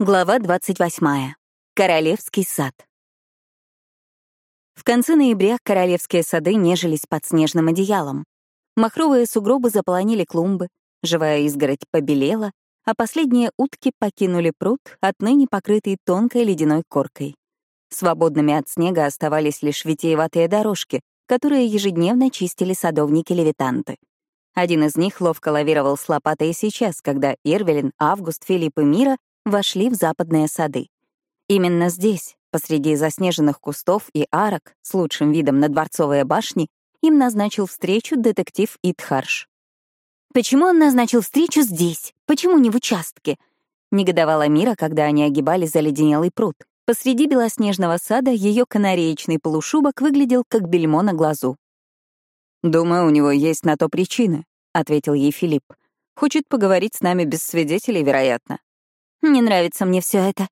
Глава 28. Королевский сад. В конце ноября королевские сады нежились под снежным одеялом. Махровые сугробы заполонили клумбы, живая изгородь побелела, а последние утки покинули пруд, отныне покрытый тонкой ледяной коркой. Свободными от снега оставались лишь витиеватые дорожки, которые ежедневно чистили садовники-левитанты. Один из них ловко лавировал с лопатой сейчас, когда Ирвелин, Август, Филипп и Мира вошли в западные сады. Именно здесь, посреди заснеженных кустов и арок с лучшим видом на дворцовые башни, им назначил встречу детектив Итхарш. «Почему он назначил встречу здесь? Почему не в участке?» — негодовала Мира, когда они огибали заледенелый пруд. Посреди белоснежного сада ее канареечный полушубок выглядел как бельмо на глазу. «Думаю, у него есть на то причины», — ответил ей Филипп. «Хочет поговорить с нами без свидетелей, вероятно. Не нравится мне все это.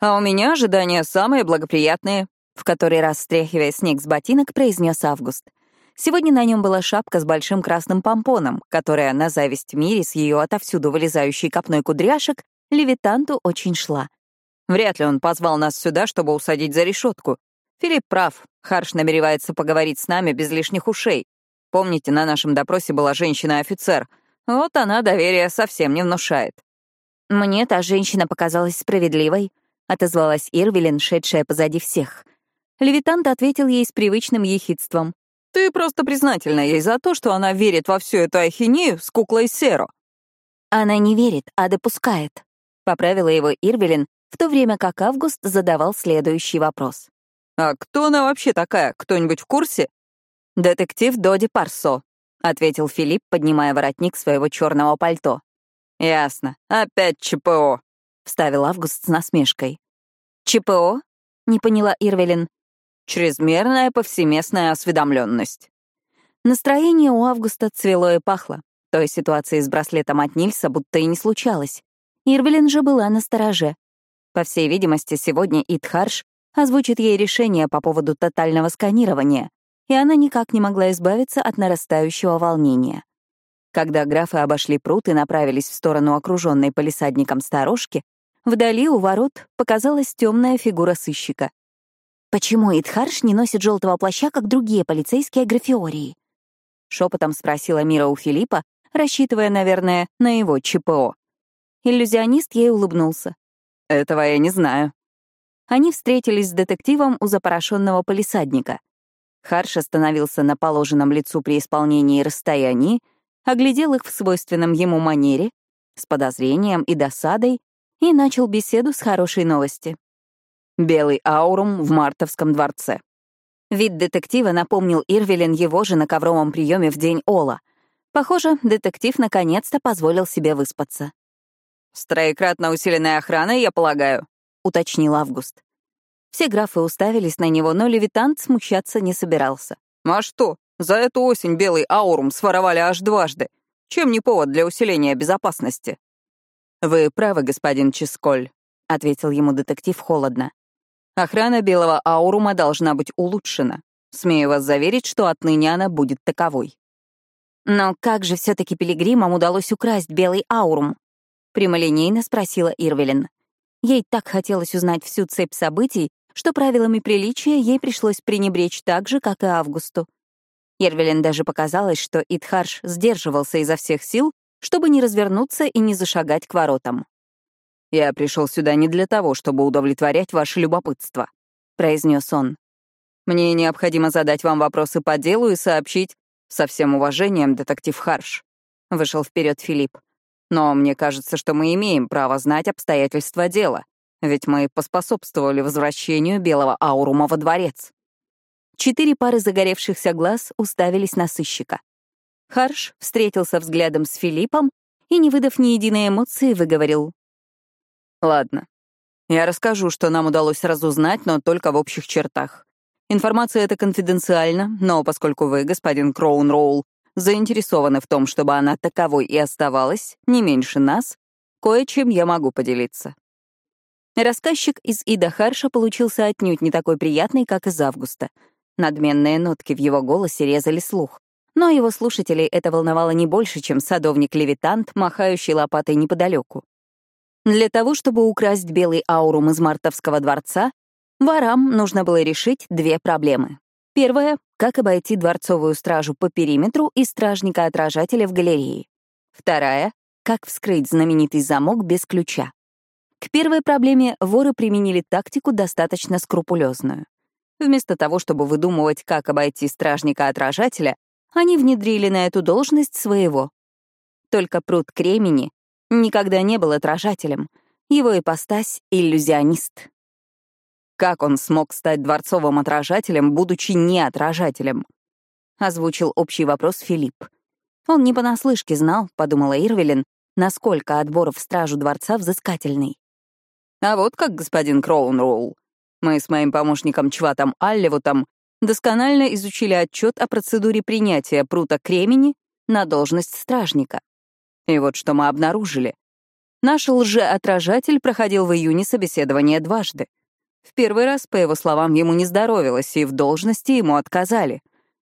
А у меня ожидания самые благоприятные, в который раз стряхивая снег с ботинок, произнес Август. Сегодня на нем была шапка с большим красным помпоном, которая, на зависть мире с ее отовсюду вылезающей копной кудряшек, левитанту очень шла. Вряд ли он позвал нас сюда, чтобы усадить за решетку. Филипп прав. Харш намеревается поговорить с нами без лишних ушей. Помните, на нашем допросе была женщина-офицер. Вот она доверия совсем не внушает. «Мне та женщина показалась справедливой», — отозвалась Ирвелин, шедшая позади всех. Левитант ответил ей с привычным ехидством. «Ты просто признательна ей за то, что она верит во всю эту ахинею с куклой Серо». «Она не верит, а допускает», — поправила его Ирвелин, в то время как Август задавал следующий вопрос. «А кто она вообще такая? Кто-нибудь в курсе?» «Детектив Доди Парсо», — ответил Филипп, поднимая воротник своего черного пальто. «Ясно. Опять ЧПО», — вставил Август с насмешкой. «ЧПО?» — не поняла Ирвелин. «Чрезмерная повсеместная осведомленность». Настроение у Августа цвело и пахло. Той ситуации с браслетом от Нильса будто и не случалось. Ирвелин же была на стороже. По всей видимости, сегодня Итхарш озвучит ей решение по поводу тотального сканирования, и она никак не могла избавиться от нарастающего волнения. Когда графы обошли пруд и направились в сторону окруженной полисадником сторожки, вдали у ворот показалась темная фигура сыщика. «Почему Итхарш не носит желтого плаща, как другие полицейские графиории?» Шепотом спросила Мира у Филиппа, рассчитывая, наверное, на его ЧПО. Иллюзионист ей улыбнулся. «Этого я не знаю». Они встретились с детективом у запорошенного полисадника. Харш остановился на положенном лицу при исполнении расстоянии, оглядел их в свойственном ему манере, с подозрением и досадой, и начал беседу с хорошей новости. Белый аурум в Мартовском дворце. Вид детектива напомнил Ирвелин его же на ковровом приеме в день Ола. Похоже, детектив наконец-то позволил себе выспаться. «С троекратно усиленной охраной, я полагаю», — уточнил Август. Все графы уставились на него, но левитант смущаться не собирался. «А что? За эту осень белый аурум своровали аж дважды. Чем не повод для усиления безопасности? «Вы правы, господин Чисколь», — ответил ему детектив холодно. «Охрана белого аурума должна быть улучшена. Смею вас заверить, что отныне она будет таковой». «Но как же все таки пилигримам удалось украсть белый аурум?» — прямолинейно спросила Ирвелин. Ей так хотелось узнать всю цепь событий, что правилами приличия ей пришлось пренебречь так же, как и Августу. Ервелин даже показалось, что Итхарш сдерживался изо всех сил, чтобы не развернуться и не зашагать к воротам. «Я пришел сюда не для того, чтобы удовлетворять ваше любопытство», — произнес он. «Мне необходимо задать вам вопросы по делу и сообщить, со всем уважением, детектив Харш», — вышел вперед Филипп. «Но мне кажется, что мы имеем право знать обстоятельства дела, ведь мы поспособствовали возвращению Белого Аурума во дворец». Четыре пары загоревшихся глаз уставились на сыщика. Харш встретился взглядом с Филиппом и, не выдав ни единой эмоции, выговорил. «Ладно. Я расскажу, что нам удалось разузнать, но только в общих чертах. Информация эта конфиденциальна, но поскольку вы, господин Кроун Роул, заинтересованы в том, чтобы она таковой и оставалась, не меньше нас, кое-чем я могу поделиться». Рассказчик из Ида Харша получился отнюдь не такой приятный, как из Августа — Надменные нотки в его голосе резали слух. Но его слушателей это волновало не больше, чем садовник-левитант, махающий лопатой неподалеку. Для того, чтобы украсть белый аурум из Мартовского дворца, ворам нужно было решить две проблемы. Первая — как обойти дворцовую стражу по периметру и стражника-отражателя в галерее. Вторая — как вскрыть знаменитый замок без ключа. К первой проблеме воры применили тактику достаточно скрупулезную. Вместо того, чтобы выдумывать, как обойти стражника-отражателя, они внедрили на эту должность своего. Только пруд Кремени никогда не был отражателем. Его ипостась — иллюзионист. Как он смог стать дворцовым отражателем, будучи не отражателем? Озвучил общий вопрос Филипп. Он не понаслышке знал, подумала Ирвелин, насколько отбор в стражу дворца взыскательный. А вот как господин Кроунроул. Мы с моим помощником Чватом Аллевутом досконально изучили отчет о процедуре принятия прута Кремени на должность стражника. И вот что мы обнаружили. Наш лжеотражатель проходил в июне собеседование дважды. В первый раз, по его словам, ему не здоровилось, и в должности ему отказали.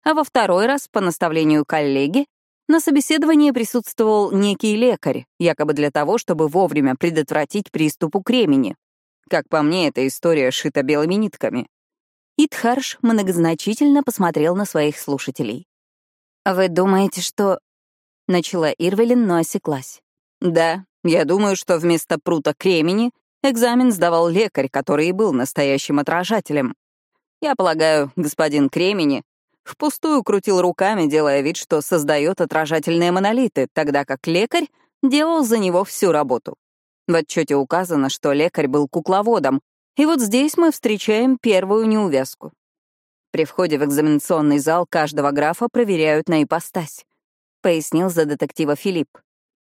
А во второй раз, по наставлению коллеги, на собеседовании присутствовал некий лекарь, якобы для того, чтобы вовремя предотвратить приступ у кремени. Как по мне, эта история шита белыми нитками. Итхарш многозначительно посмотрел на своих слушателей. «Вы думаете, что...» — начала Ирвелин, но осеклась. «Да, я думаю, что вместо прута кремени экзамен сдавал лекарь, который и был настоящим отражателем. Я полагаю, господин Кремени впустую крутил руками, делая вид, что создает отражательные монолиты, тогда как лекарь делал за него всю работу. В отчете указано, что лекарь был кукловодом, и вот здесь мы встречаем первую неувязку. При входе в экзаменационный зал каждого графа проверяют на ипостась, пояснил за детектива Филипп.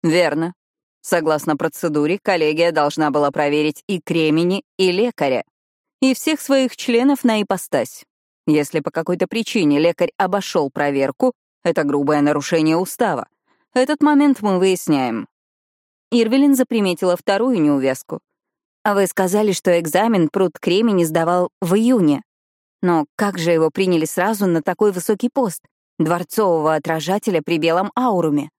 Верно. Согласно процедуре, коллегия должна была проверить и Кремени, и лекаря, и всех своих членов на ипостась. Если по какой-то причине лекарь обошел проверку, это грубое нарушение устава. Этот момент мы выясняем. Ирвелин заприметила вторую неувязку. А вы сказали, что экзамен пруд Кремени сдавал в июне. Но как же его приняли сразу на такой высокий пост, дворцового отражателя при белом ауруме?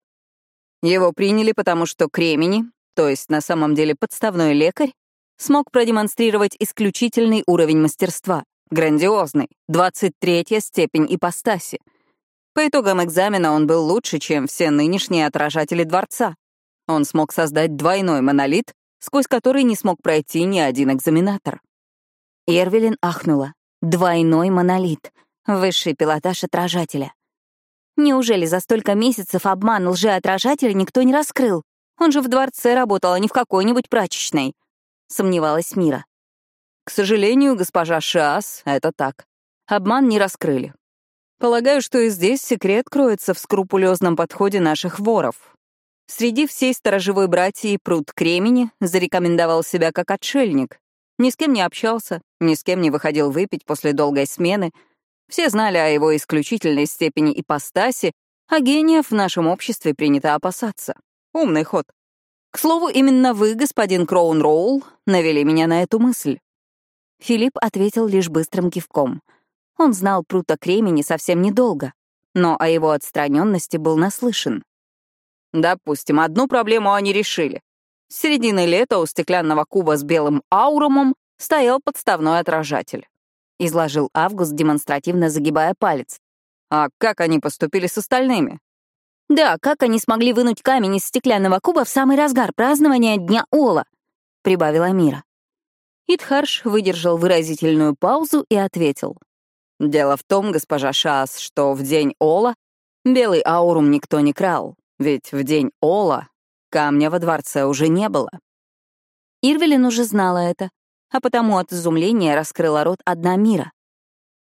Его приняли, потому что Кремени, то есть на самом деле подставной лекарь, смог продемонстрировать исключительный уровень мастерства, грандиозный, 23-я степень ипостаси. По итогам экзамена он был лучше, чем все нынешние отражатели дворца. Он смог создать двойной монолит, сквозь который не смог пройти ни один экзаменатор. Эрвелин ахнула. Двойной монолит. Высший пилотаж отражателя. Неужели за столько месяцев обман лжеотражателя никто не раскрыл? Он же в дворце работал, а не в какой-нибудь прачечной. Сомневалась Мира. К сожалению, госпожа Шиас, это так. Обман не раскрыли. Полагаю, что и здесь секрет кроется в скрупулезном подходе наших воров. Среди всей сторожевой братьи пруд Кремени зарекомендовал себя как отшельник. Ни с кем не общался, ни с кем не выходил выпить после долгой смены. Все знали о его исключительной степени ипостаси, а гениев в нашем обществе принято опасаться. Умный ход. К слову, именно вы, господин Кроун Роул, навели меня на эту мысль. Филипп ответил лишь быстрым кивком. Он знал Прута Кремени совсем недолго, но о его отстраненности был наслышан. Допустим, одну проблему они решили. С середины лета у стеклянного куба с белым аурумом стоял подставной отражатель. Изложил Август, демонстративно загибая палец. А как они поступили с остальными? Да, как они смогли вынуть камень из стеклянного куба в самый разгар празднования Дня Ола? Прибавила Мира. Итхарш выдержал выразительную паузу и ответил. Дело в том, госпожа Шас, что в день Ола белый аурум никто не крал. Ведь в день Ола камня во дворце уже не было. Ирвелин уже знала это, а потому от изумления раскрыла рот одна мира.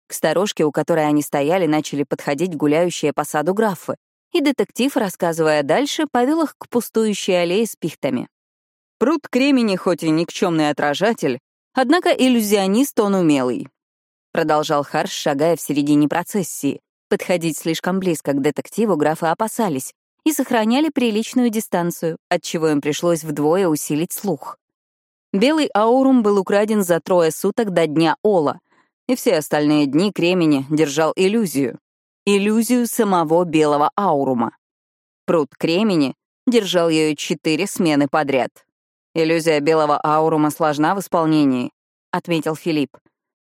К сторожке, у которой они стояли, начали подходить гуляющие по саду графы, и детектив, рассказывая дальше, повел их к пустующей аллее с пихтами. Пруд Кремени хоть и никчемный отражатель, однако иллюзионист он умелый. Продолжал Харш, шагая в середине процессии. Подходить слишком близко к детективу графы опасались, и сохраняли приличную дистанцию, отчего им пришлось вдвое усилить слух. Белый аурум был украден за трое суток до дня Ола, и все остальные дни Кремени держал иллюзию. Иллюзию самого белого аурума. Пруд Кремени держал ее четыре смены подряд. «Иллюзия белого аурума сложна в исполнении», — отметил Филипп.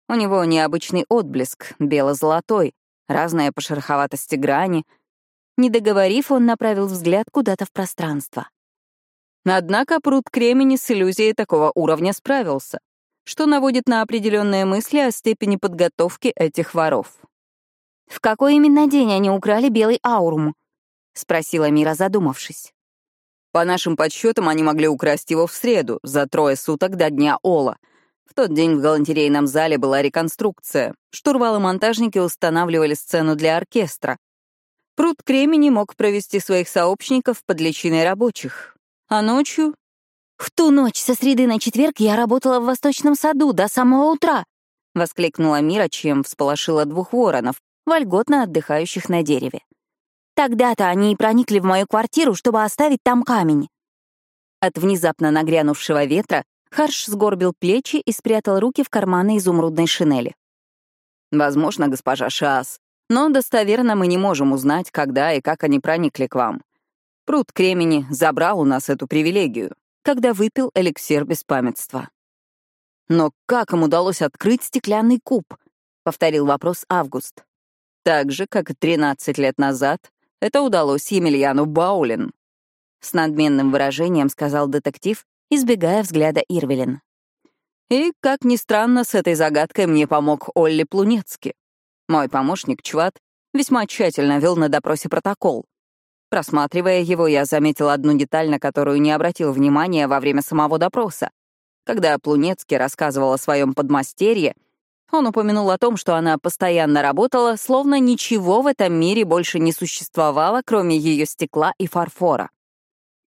«У него необычный отблеск, бело-золотой, разная по шероховатости грани». Не договорив, он направил взгляд куда-то в пространство. Однако пруд Кремени с иллюзией такого уровня справился, что наводит на определенные мысли о степени подготовки этих воров. «В какой именно день они украли белый аурум?» — спросила Мира, задумавшись. По нашим подсчетам, они могли украсть его в среду, за трое суток до дня Ола. В тот день в галантерейном зале была реконструкция. Штурвалы-монтажники устанавливали сцену для оркестра. Пруд Кремени мог провести своих сообщников под личиной рабочих. А ночью... «В ту ночь со среды на четверг я работала в Восточном саду до самого утра», — воскликнула Мира, чем всполошила двух воронов, вольготно отдыхающих на дереве. Тогда-то они и проникли в мою квартиру, чтобы оставить там камень. От внезапно нагрянувшего ветра Харш сгорбил плечи и спрятал руки в карманы изумрудной шинели. «Возможно, госпожа Шаас, но достоверно мы не можем узнать, когда и как они проникли к вам. Пруд Кремени забрал у нас эту привилегию, когда выпил эликсир беспамятства». «Но как им удалось открыть стеклянный куб?» — повторил вопрос Август. «Так же, как и 13 лет назад, это удалось Емельяну Баулин. С надменным выражением сказал детектив, избегая взгляда Ирвелин. И, как ни странно, с этой загадкой мне помог Олли Плунецкий. Мой помощник Чват весьма тщательно вел на допросе протокол. Просматривая его, я заметил одну деталь, на которую не обратил внимания во время самого допроса. Когда Плунецкий рассказывал о своем подмастерье, он упомянул о том, что она постоянно работала, словно ничего в этом мире больше не существовало, кроме ее стекла и фарфора.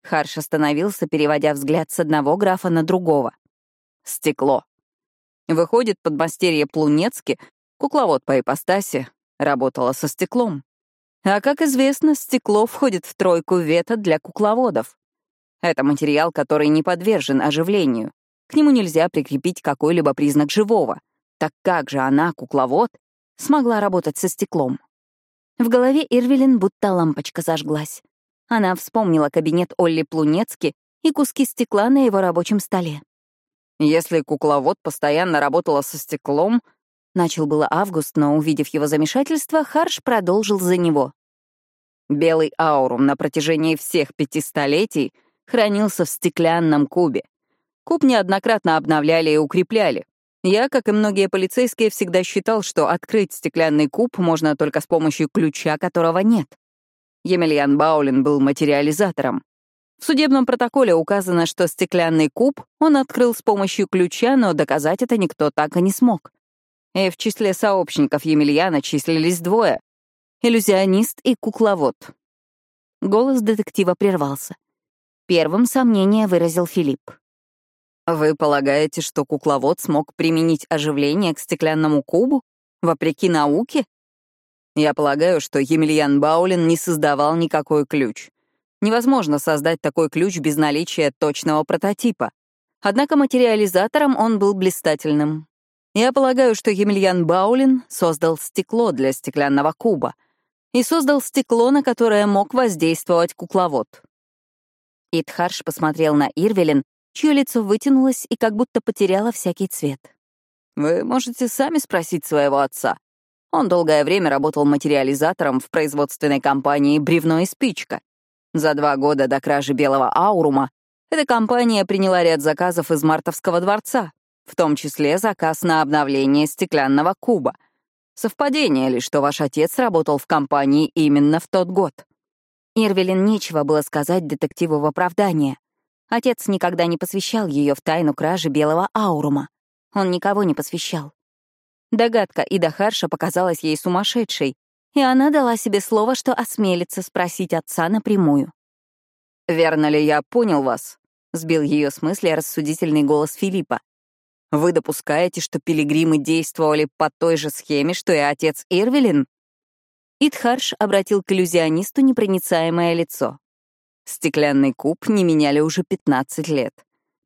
Харш остановился, переводя взгляд с одного графа на другого. Стекло. Выходит, подмастерье Плунецки, кукловод по ипостаси, работала со стеклом. А как известно, стекло входит в тройку вета для кукловодов. Это материал, который не подвержен оживлению. К нему нельзя прикрепить какой-либо признак живого — так как же она, кукловод, смогла работать со стеклом? В голове Ирвелин будто лампочка зажглась. Она вспомнила кабинет Олли Плунецки и куски стекла на его рабочем столе. Если кукловод постоянно работала со стеклом, начал было Август, но, увидев его замешательство, Харш продолжил за него. Белый аурум на протяжении всех пяти столетий хранился в стеклянном кубе. Куб неоднократно обновляли и укрепляли. Я, как и многие полицейские, всегда считал, что открыть стеклянный куб можно только с помощью ключа, которого нет. Емельян Баулин был материализатором. В судебном протоколе указано, что стеклянный куб он открыл с помощью ключа, но доказать это никто так и не смог. И в числе сообщников Емельяна числились двое — иллюзионист и кукловод. Голос детектива прервался. Первым сомнение выразил Филипп. Вы полагаете, что кукловод смог применить оживление к стеклянному кубу, вопреки науке? Я полагаю, что Емельян Баулин не создавал никакой ключ. Невозможно создать такой ключ без наличия точного прототипа. Однако материализатором он был блистательным. Я полагаю, что Емельян Баулин создал стекло для стеклянного куба и создал стекло, на которое мог воздействовать кукловод. Итхарш посмотрел на Ирвелин, чье лицо вытянулось и как будто потеряло всякий цвет. «Вы можете сами спросить своего отца. Он долгое время работал материализатором в производственной компании «Бревно и спичка». За два года до кражи белого аурума эта компания приняла ряд заказов из Мартовского дворца, в том числе заказ на обновление стеклянного куба. Совпадение ли, что ваш отец работал в компании именно в тот год? Ирвелин нечего было сказать детективу в оправдание. Отец никогда не посвящал ее в тайну кражи белого аурума. Он никого не посвящал. Догадка Ида Харша показалась ей сумасшедшей, и она дала себе слово, что осмелится спросить отца напрямую. «Верно ли я понял вас?» — сбил ее с мысли рассудительный голос Филиппа. «Вы допускаете, что пилигримы действовали по той же схеме, что и отец Ирвелин?» Идхарш обратил к иллюзионисту непроницаемое лицо. Стеклянный куб не меняли уже 15 лет.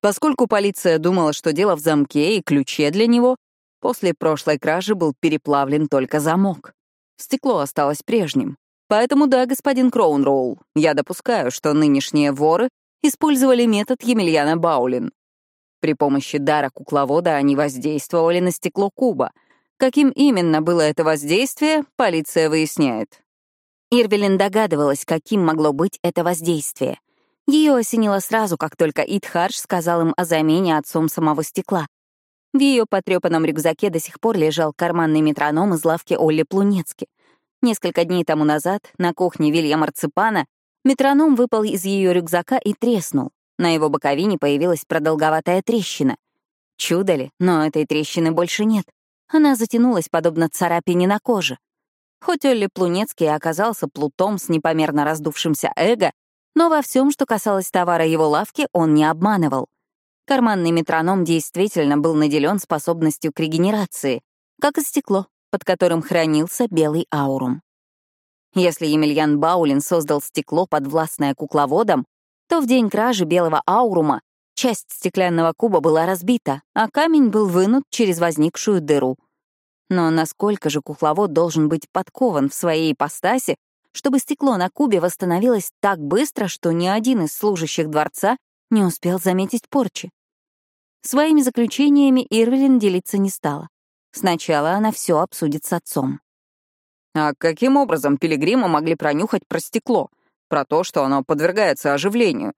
Поскольку полиция думала, что дело в замке и ключе для него, после прошлой кражи был переплавлен только замок. Стекло осталось прежним. Поэтому да, господин Кроунроул, я допускаю, что нынешние воры использовали метод Емельяна Баулин. При помощи дара кукловода они воздействовали на стекло куба. Каким именно было это воздействие, полиция выясняет. Ирвелин догадывалась, каким могло быть это воздействие. Ее осенило сразу, как только Итхарш сказал им о замене отцом самого стекла. В ее потрепанном рюкзаке до сих пор лежал карманный метроном из лавки Олли Плунецки. Несколько дней тому назад на кухне Вилья Марципана метроном выпал из ее рюкзака и треснул. На его боковине появилась продолговатая трещина. Чудо ли, но этой трещины больше нет. Она затянулась, подобно царапине на коже. Хоть Олли Плунецкий оказался плутом с непомерно раздувшимся эго, но во всем, что касалось товара его лавки, он не обманывал. Карманный метроном действительно был наделен способностью к регенерации, как и стекло, под которым хранился белый аурум. Если Емельян Баулин создал стекло, подвластное кукловодам, то в день кражи белого аурума часть стеклянного куба была разбита, а камень был вынут через возникшую дыру. Но насколько же кукловод должен быть подкован в своей ипостаси, чтобы стекло на кубе восстановилось так быстро, что ни один из служащих дворца не успел заметить порчи. Своими заключениями Ирвелин делиться не стала. Сначала она все обсудит с отцом. А каким образом пилигримы могли пронюхать про стекло? Про то, что оно подвергается оживлению?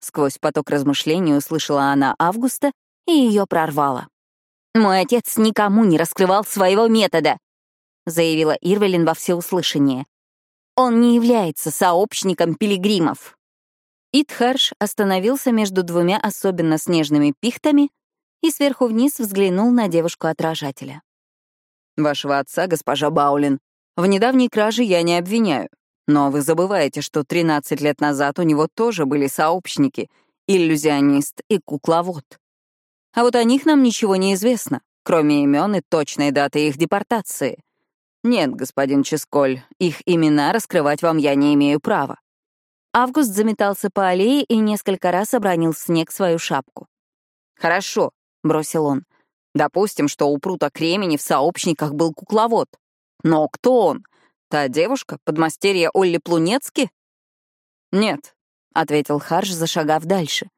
Сквозь поток размышлений услышала она Августа и ее прорвала. «Мой отец никому не раскрывал своего метода», заявила Ирвелин во всеуслышание. «Он не является сообщником пилигримов». Итхарш остановился между двумя особенно снежными пихтами и сверху вниз взглянул на девушку-отражателя. «Вашего отца, госпожа Баулин, в недавней краже я не обвиняю. Но вы забываете, что 13 лет назад у него тоже были сообщники, иллюзионист и кукловод. А вот о них нам ничего не известно, кроме имен и точной даты их депортации. Нет, господин Ческоль, их имена раскрывать вам я не имею права. Август заметался по аллее и несколько раз обронил в снег свою шапку. «Хорошо», — бросил он. «Допустим, что у Прута Кремени в сообщниках был кукловод. Но кто он? Та девушка, подмастерье Олли Плунецки? Нет, — ответил Харш, зашагав дальше.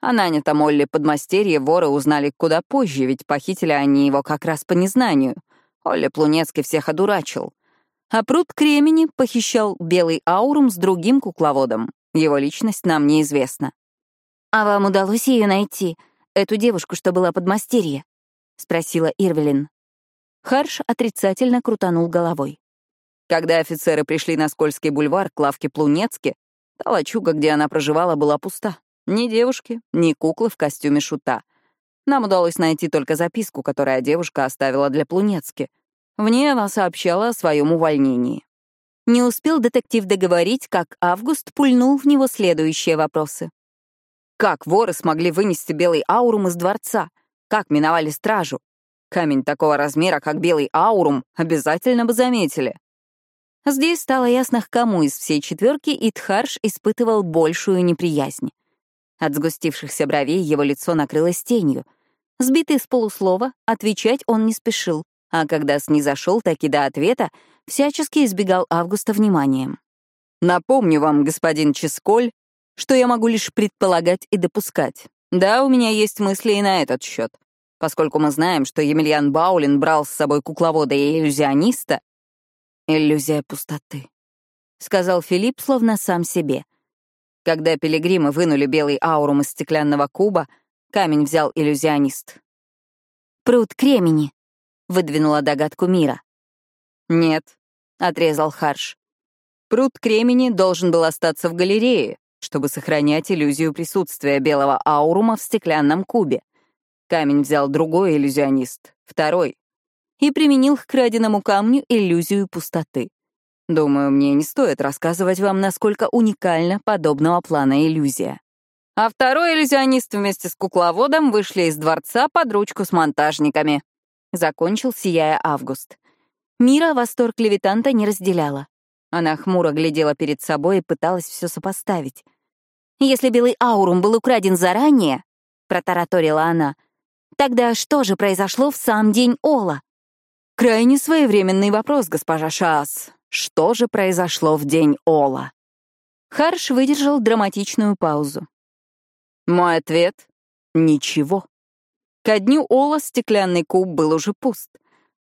О нанятом Олли подмастерье воры узнали куда позже, ведь похитили они его как раз по незнанию. Олли Плунецкий всех одурачил. А пруд Кремени похищал белый аурум с другим кукловодом. Его личность нам неизвестна. «А вам удалось ее найти, эту девушку, что была подмастерье?» — спросила Ирвелин. Харш отрицательно крутанул головой. Когда офицеры пришли на Скользкий бульвар к лавке Плунецки, та лачуга, где она проживала, была пуста. Ни девушки, ни куклы в костюме шута. Нам удалось найти только записку, которую девушка оставила для Плунецки. В ней она сообщала о своем увольнении. Не успел детектив договорить, как Август пульнул в него следующие вопросы. Как воры смогли вынести белый аурум из дворца? Как миновали стражу? Камень такого размера, как белый аурум, обязательно бы заметили. Здесь стало ясно, к кому из всей четверки Итхарш испытывал большую неприязнь. От сгустившихся бровей его лицо накрылось тенью. Сбитый с полуслова, отвечать он не спешил, а когда снизошел таки до ответа, всячески избегал Августа вниманием. «Напомню вам, господин Ческоль, что я могу лишь предполагать и допускать. Да, у меня есть мысли и на этот счет. Поскольку мы знаем, что Емельян Баулин брал с собой кукловода и иллюзиониста... «Иллюзия пустоты», — сказал Филипп, словно сам себе. Когда пилигримы вынули белый аурум из стеклянного куба, камень взял иллюзионист. «Пруд Кремени», — выдвинула догадку Мира. «Нет», — отрезал Харш. «Пруд Кремени должен был остаться в галерее, чтобы сохранять иллюзию присутствия белого аурума в стеклянном кубе. Камень взял другой иллюзионист, второй, и применил к краденому камню иллюзию пустоты. Думаю, мне не стоит рассказывать вам, насколько уникальна подобного плана иллюзия. А второй иллюзионист вместе с кукловодом вышли из дворца под ручку с монтажниками. Закончил, сияя Август. Мира восторг левитанта не разделяла. Она хмуро глядела перед собой и пыталась все сопоставить. «Если белый аурум был украден заранее», — протараторила она, Тогда что же произошло в сам день Ола? Крайне своевременный вопрос, госпожа Шаас. Что же произошло в день Ола? Харш выдержал драматичную паузу. Мой ответ — ничего. Ко дню Ола стеклянный куб был уже пуст.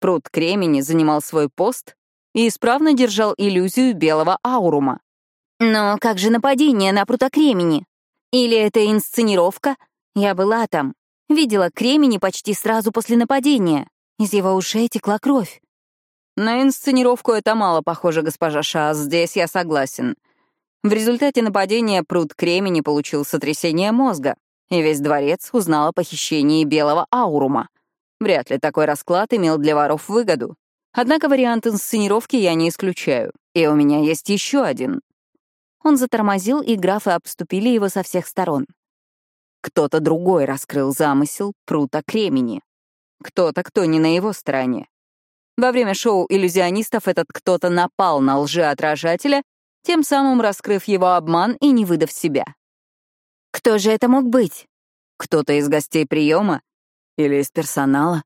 Пруд Кремени занимал свой пост и исправно держал иллюзию белого аурума. Но как же нападение на прута Кремени? Или это инсценировка? Я была там, видела Кремени почти сразу после нападения. Из его ушей текла кровь. На инсценировку это мало похоже, госпожа Ша, здесь я согласен. В результате нападения пруд Кремени получил сотрясение мозга, и весь дворец узнал о похищении белого аурума. Вряд ли такой расклад имел для воров выгоду. Однако вариант инсценировки я не исключаю, и у меня есть еще один. Он затормозил, и графы обступили его со всех сторон. Кто-то другой раскрыл замысел прута Кремени. Кто-то, кто не на его стороне. Во время шоу иллюзионистов этот кто-то напал на лжеотражателя, тем самым раскрыв его обман и не выдав себя. Кто же это мог быть? Кто-то из гостей приема? Или из персонала?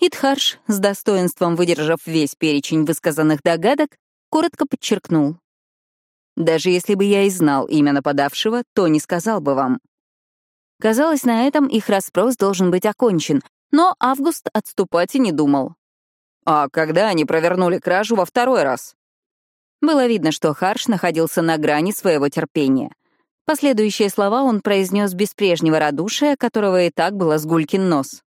Итхарш, с достоинством выдержав весь перечень высказанных догадок, коротко подчеркнул. Даже если бы я и знал имя нападавшего, то не сказал бы вам. Казалось, на этом их расспрос должен быть окончен, но Август отступать и не думал. А когда они провернули кражу во второй раз? Было видно, что Харш находился на грани своего терпения. Последующие слова он произнес без прежнего радушия, которого и так было сгулькин нос.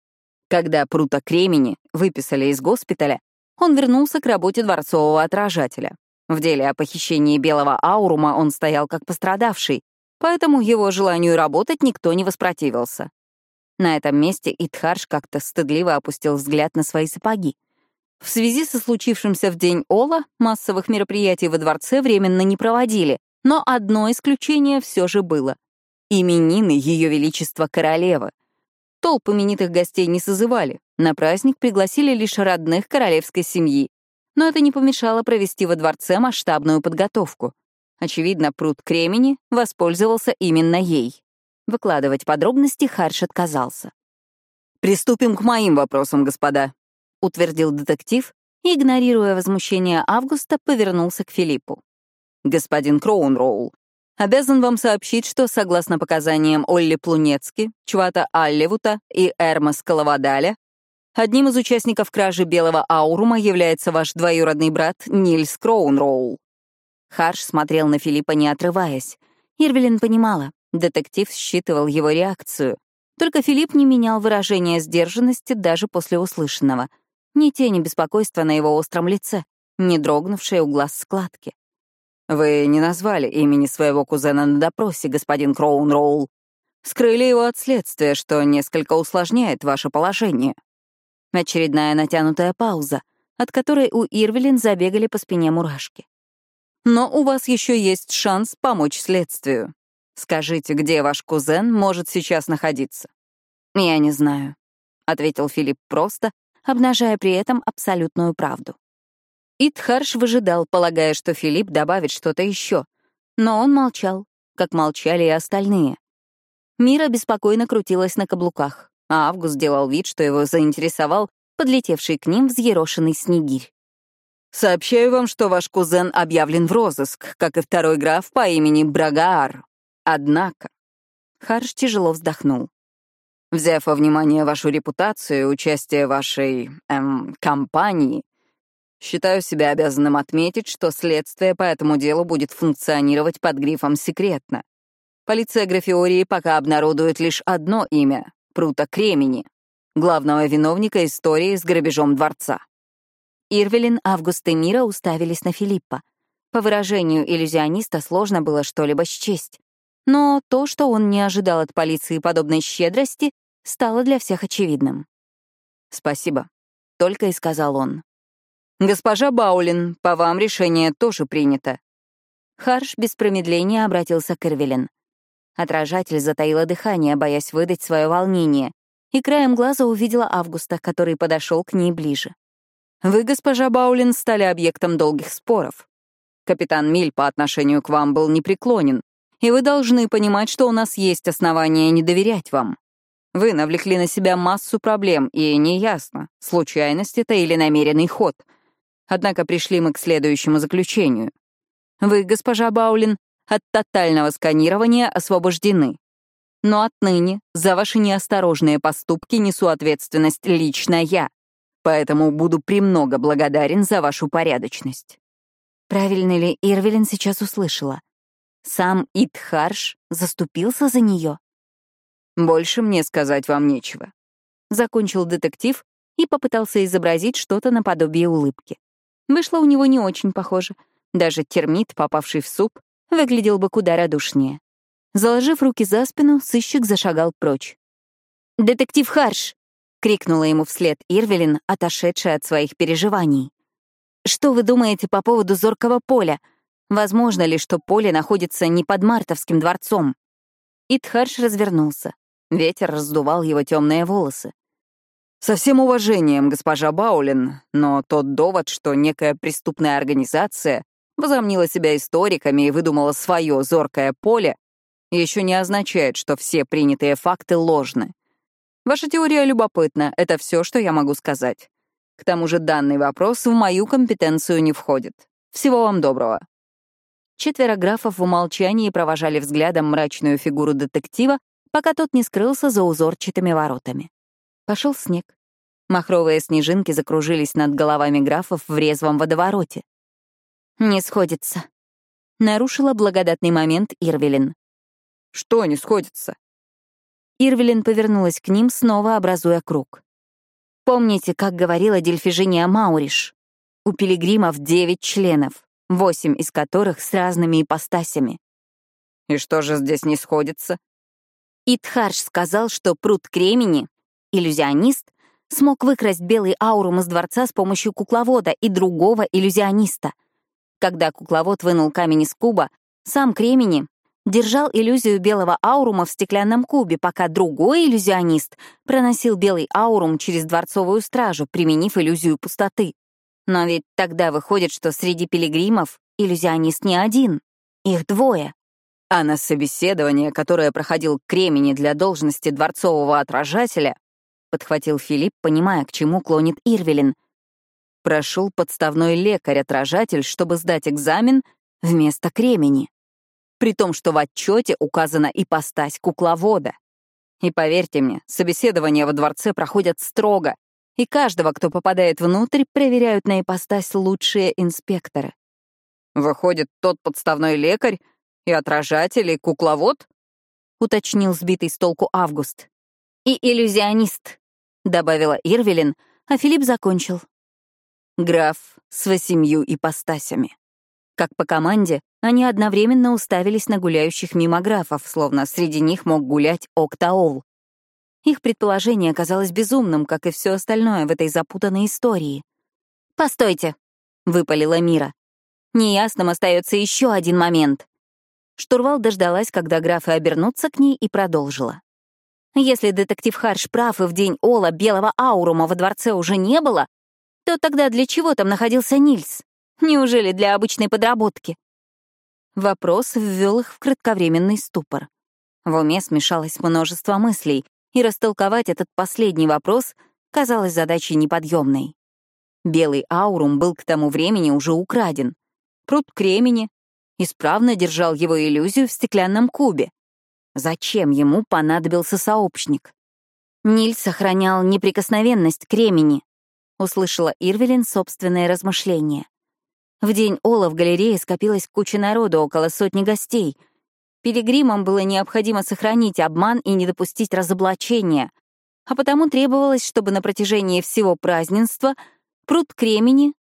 Когда Прута Кремени выписали из госпиталя, он вернулся к работе дворцового отражателя. В деле о похищении белого аурума он стоял как пострадавший, поэтому его желанию работать никто не воспротивился. На этом месте Итхарш как-то стыдливо опустил взгляд на свои сапоги. В связи со случившимся в день Ола массовых мероприятий во дворце временно не проводили, но одно исключение все же было. Именины Ее Величества Королевы. Толп именитых гостей не созывали, на праздник пригласили лишь родных королевской семьи, но это не помешало провести во дворце масштабную подготовку. Очевидно, пруд Кремени воспользовался именно ей. Выкладывать подробности Харш отказался. «Приступим к моим вопросам, господа», — утвердил детектив и, игнорируя возмущение Августа, повернулся к Филиппу. «Господин Кроунроул, обязан вам сообщить, что, согласно показаниям Олли Плунецки, Чвата Аллевута и Эрма Скаловадаля, одним из участников кражи Белого Аурума является ваш двоюродный брат Нильс Кроунроул». Харш смотрел на Филиппа, не отрываясь. Ирвелин понимала, детектив считывал его реакцию. Только Филипп не менял выражения сдержанности даже после услышанного — ни тени беспокойства на его остром лице, ни дрогнувшей у глаз складки. «Вы не назвали имени своего кузена на допросе, господин Кроунроул. Скрыли его от следствия, что несколько усложняет ваше положение». Очередная натянутая пауза, от которой у Ирвелин забегали по спине мурашки. «Но у вас еще есть шанс помочь следствию. Скажите, где ваш кузен может сейчас находиться?» «Я не знаю», — ответил Филипп просто, обнажая при этом абсолютную правду. Итхарш выжидал, полагая, что Филипп добавит что-то еще, но он молчал, как молчали и остальные. Мира беспокойно крутилась на каблуках, а Август делал вид, что его заинтересовал подлетевший к ним взъерошенный снегирь. «Сообщаю вам, что ваш кузен объявлен в розыск, как и второй граф по имени Брагаар. Однако...» Харш тяжело вздохнул. Взяв во внимание вашу репутацию и участие вашей, эм, компании, считаю себя обязанным отметить, что следствие по этому делу будет функционировать под грифом «секретно». Полиция Графиории пока обнародует лишь одно имя — Прута Кремени, главного виновника истории с грабежом дворца. Ирвелин, Август и Мира уставились на Филиппа. По выражению иллюзиониста сложно было что-либо счесть. Но то, что он не ожидал от полиции подобной щедрости, стало для всех очевидным. «Спасибо», — только и сказал он. «Госпожа Баулин, по вам решение тоже принято». Харш без промедления обратился к Эрвелин. Отражатель затаила дыхание, боясь выдать свое волнение, и краем глаза увидела Августа, который подошел к ней ближе. «Вы, госпожа Баулин, стали объектом долгих споров. Капитан Миль по отношению к вам был непреклонен, и вы должны понимать, что у нас есть основания не доверять вам. Вы навлекли на себя массу проблем, и неясно, случайность это или намеренный ход. Однако пришли мы к следующему заключению. Вы, госпожа Баулин, от тотального сканирования освобождены. Но отныне за ваши неосторожные поступки несу ответственность лично я, поэтому буду премного благодарен за вашу порядочность. Правильно ли Ирвелин сейчас услышала? Сам Итхарш заступился за нее? Больше мне сказать вам нечего. Закончил детектив и попытался изобразить что-то наподобие улыбки. Вышло у него не очень похоже. Даже термит, попавший в суп, выглядел бы куда радушнее. Заложив руки за спину, сыщик зашагал прочь. «Детектив Харш!» — крикнула ему вслед Ирвелин, отошедшая от своих переживаний. «Что вы думаете по поводу зоркого поля? Возможно ли, что поле находится не под Мартовским дворцом?» Итхарш развернулся. Ветер раздувал его темные волосы. Со всем уважением, госпожа Баулин, но тот довод, что некая преступная организация возомнила себя историками и выдумала свое зоркое поле, еще не означает, что все принятые факты ложны. Ваша теория любопытна, это все, что я могу сказать. К тому же данный вопрос в мою компетенцию не входит. Всего вам доброго. Четверо графов в умолчании провожали взглядом мрачную фигуру детектива, пока тот не скрылся за узорчатыми воротами. Пошел снег. Махровые снежинки закружились над головами графов в резвом водовороте. «Не сходится», — нарушила благодатный момент Ирвелин. «Что не сходится?» Ирвелин повернулась к ним, снова образуя круг. «Помните, как говорила Дельфижиния Мауриш? У пилигримов девять членов, восемь из которых с разными ипостасями. И что же здесь не сходится? Итхарш сказал, что пруд Кремени, иллюзионист, смог выкрасть белый аурум из дворца с помощью кукловода и другого иллюзиониста — когда кукловод вынул камень из куба, сам Кремени держал иллюзию белого аурума в стеклянном кубе, пока другой иллюзионист проносил белый аурум через дворцовую стражу, применив иллюзию пустоты. Но ведь тогда выходит, что среди пилигримов иллюзионист не один, их двое. А на собеседование, которое проходил Кремени для должности дворцового отражателя, подхватил Филипп, понимая, к чему клонит Ирвелин — прошел подставной лекарь-отражатель, чтобы сдать экзамен вместо кремени. При том, что в отчете указана ипостась кукловода. И поверьте мне, собеседования во дворце проходят строго, и каждого, кто попадает внутрь, проверяют на ипостась лучшие инспекторы. Выходит, тот подставной лекарь и отражатель, и кукловод? Уточнил сбитый с толку Август. И иллюзионист, добавила Ирвелин, а Филипп закончил. Граф с восемью ипостасями. Как по команде, они одновременно уставились на гуляющих мимо графов, словно среди них мог гулять Октаол. Их предположение оказалось безумным, как и все остальное в этой запутанной истории. «Постойте», — выпалила Мира. «Неясным остается еще один момент». Штурвал дождалась, когда графы обернутся к ней, и продолжила. «Если детектив Харш прав, и в день Ола белого аурума во дворце уже не было, то тогда для чего там находился Нильс? Неужели для обычной подработки? Вопрос ввел их в кратковременный ступор. В уме смешалось множество мыслей, и растолковать этот последний вопрос казалось задачей неподъемной. Белый аурум был к тому времени уже украден. Пруд Кремени исправно держал его иллюзию в стеклянном кубе. Зачем ему понадобился сообщник? Ниль сохранял неприкосновенность Кремени, услышала Ирвелин собственное размышление. В день Ола в галерее скопилась куча народу, около сотни гостей. Пилигримам было необходимо сохранить обман и не допустить разоблачения, а потому требовалось, чтобы на протяжении всего празднества пруд Кремени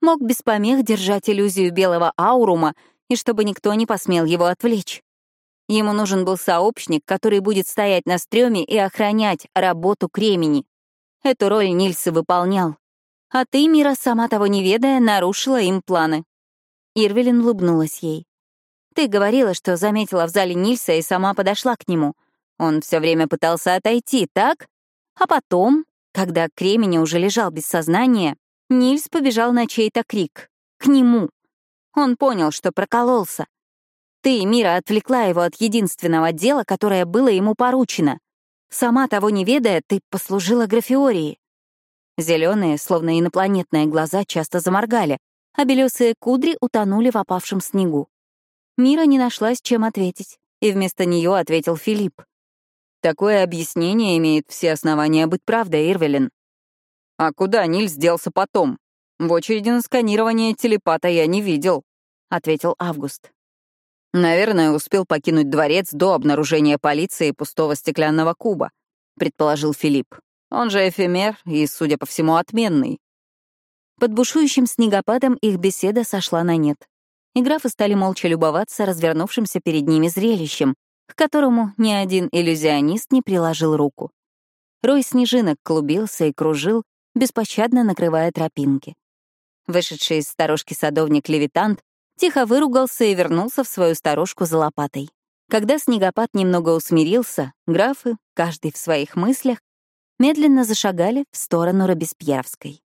мог без помех держать иллюзию белого аурума и чтобы никто не посмел его отвлечь. Ему нужен был сообщник, который будет стоять на стреме и охранять работу Кремени. Эту роль Нильс выполнял. А ты, Мира, сама того не ведая, нарушила им планы. Ирвелин улыбнулась ей. Ты говорила, что заметила в зале Нильса и сама подошла к нему. Он все время пытался отойти, так? А потом, когда Кремени уже лежал без сознания, Нильс побежал на чей-то крик. К нему. Он понял, что прокололся. Ты, Мира, отвлекла его от единственного дела, которое было ему поручено. Сама того не ведая, ты послужила Графиории. Зеленые, словно инопланетные глаза часто заморгали, а белесые кудри утонули в опавшем снегу. Мира не нашлась, чем ответить, и вместо нее ответил Филипп. Такое объяснение имеет все основания быть правдой, Ирвелин. А куда Нильс делся потом? В очереди на сканирование телепата я не видел, ответил Август. Наверное, успел покинуть дворец до обнаружения полиции пустого стеклянного куба, предположил Филипп. Он же эфемер и, судя по всему, отменный. Под бушующим снегопадом их беседа сошла на нет. И графы стали молча любоваться развернувшимся перед ними зрелищем, к которому ни один иллюзионист не приложил руку. Рой снежинок клубился и кружил, беспощадно накрывая тропинки. Вышедший из сторожки садовник-левитант тихо выругался и вернулся в свою сторожку за лопатой. Когда снегопад немного усмирился, графы, каждый в своих мыслях, медленно зашагали в сторону Робеспьеровской.